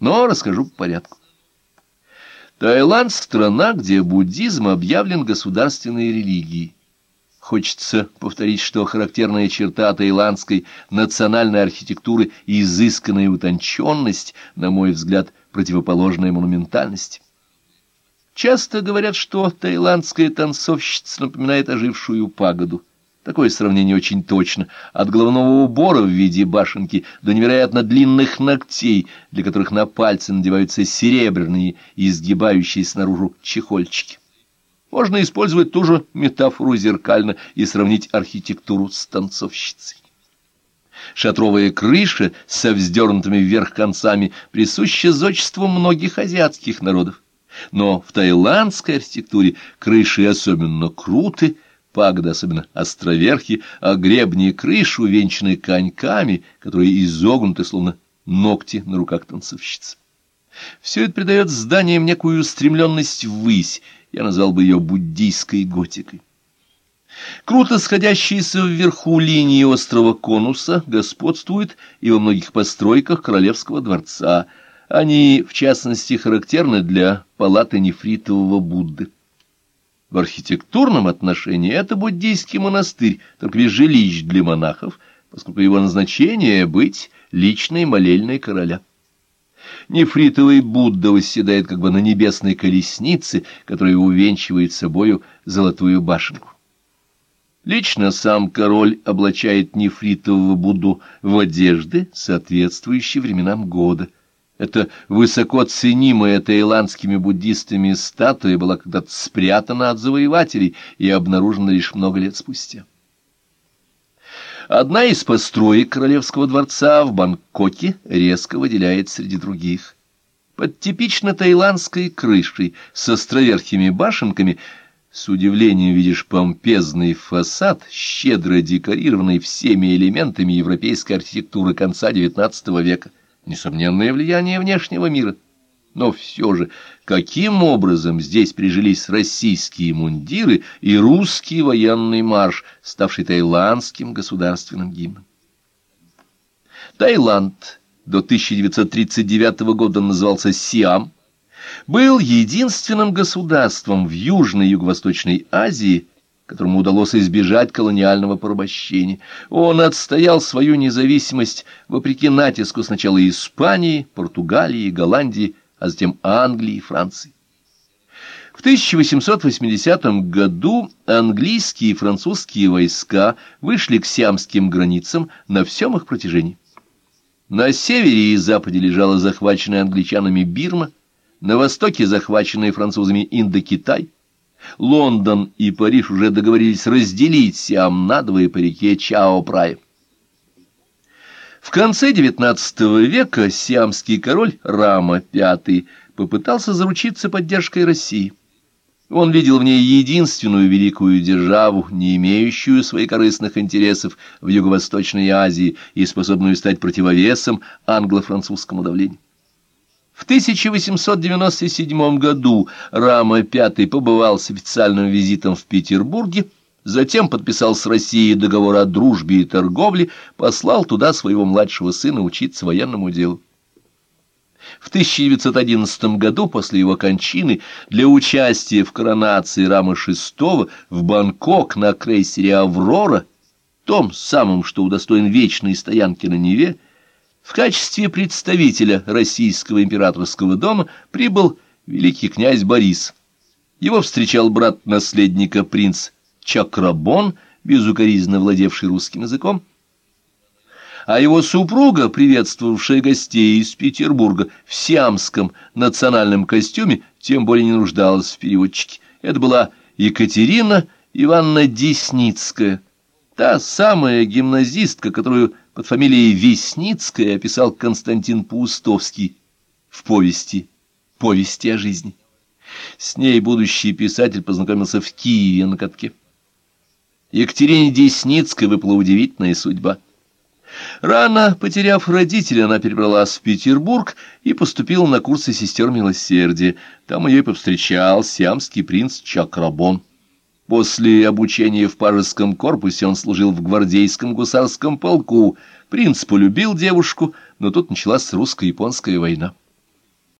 но расскажу по порядку. Таиланд — страна, где буддизм объявлен государственной религией. Хочется повторить, что характерная черта таиландской национальной архитектуры — изысканная утонченность, на мой взгляд, противоположная монументальность. Часто говорят, что таиландская танцовщица напоминает ожившую пагоду. Такое сравнение очень точно. От головного убора в виде башенки до невероятно длинных ногтей, для которых на пальцы надеваются серебряные и изгибающиеся наружу чехольчики. Можно использовать ту же метафору зеркально и сравнить архитектуру с танцовщицей. Шатровая крыша со вздернутыми вверх концами присуща зодчеству многих азиатских народов. Но в таиландской архитектуре крыши особенно круты, пагоды особенно островерхи, а гребни и крыши увенчаны коньками, которые изогнуты, словно ногти на руках танцовщицы. Все это придает зданиям некую устремленность ввысь, я назвал бы ее буддийской готикой. Круто сходящиеся вверху линии острова Конуса господствуют и во многих постройках королевского дворца. Они, в частности, характерны для палаты нефритового Будды. В архитектурном отношении это буддийский монастырь, только без жилищ для монахов, поскольку его назначение — быть личной молельной короля. Нефритовый Будда восседает как бы на небесной колеснице, которая увенчивает собою золотую башенку. Лично сам король облачает нефритового Будду в одежды, соответствующие временам года — эта высоко ценимая таиландскими буддистами статуя была когда-то спрятана от завоевателей и обнаружена лишь много лет спустя. Одна из построек королевского дворца в Бангкоке резко выделяется среди других. Под типично таиландской крышей с островерхими башенками с удивлением видишь помпезный фасад, щедро декорированный всеми элементами европейской архитектуры конца XIX века несомненное влияние внешнего мира. Но все же, каким образом здесь прижились российские мундиры и русский военный марш, ставший таиландским государственным гимном? Таиланд до 1939 года назывался Сиам, был единственным государством в Южной и Юго-Восточной Азии, которому удалось избежать колониального порабощения. Он отстоял свою независимость вопреки натиску сначала Испании, Португалии, Голландии, а затем Англии и Франции. В 1880 году английские и французские войска вышли к сиамским границам на всем их протяжении. На севере и западе лежала захваченная англичанами Бирма, на востоке захваченная французами Индокитай, Лондон и Париж уже договорились разделить Сиам надвое по реке Чао-Прай. В конце XIX века сиамский король Рама V попытался заручиться поддержкой России. Он видел в ней единственную великую державу, не имеющую своих корыстных интересов в Юго-Восточной Азии и способную стать противовесом англо-французскому давлению. В 1897 году Рама V побывал с официальным визитом в Петербурге, затем подписал с Россией договор о дружбе и торговле, послал туда своего младшего сына учиться военному делу. В 1911 году, после его кончины, для участия в коронации Рама VI в Бангкок на крейсере «Аврора», том самом, что удостоен вечной стоянки на Неве, в качестве представителя российского императорского дома прибыл великий князь Борис. Его встречал брат наследника принц Чакрабон, безукоризненно владевший русским языком, а его супруга, приветствовавшая гостей из Петербурга в сиамском национальном костюме, тем более не нуждалась в переводчике. Это была Екатерина Ивановна Десницкая, та самая гимназистка, которую под фамилией Весницкая описал Константин Паустовский в повести «Повести о жизни». С ней будущий писатель познакомился в Киеве на катке. Екатерине Десницкой выпала удивительная судьба. Рано потеряв родителей, она перебралась в Петербург и поступила на курсы сестер милосердия. Там ее и повстречал сиамский принц Чакрабон. После обучения в пажеском корпусе он служил в гвардейском гусарском полку. Принц полюбил девушку, но тут началась русско-японская война.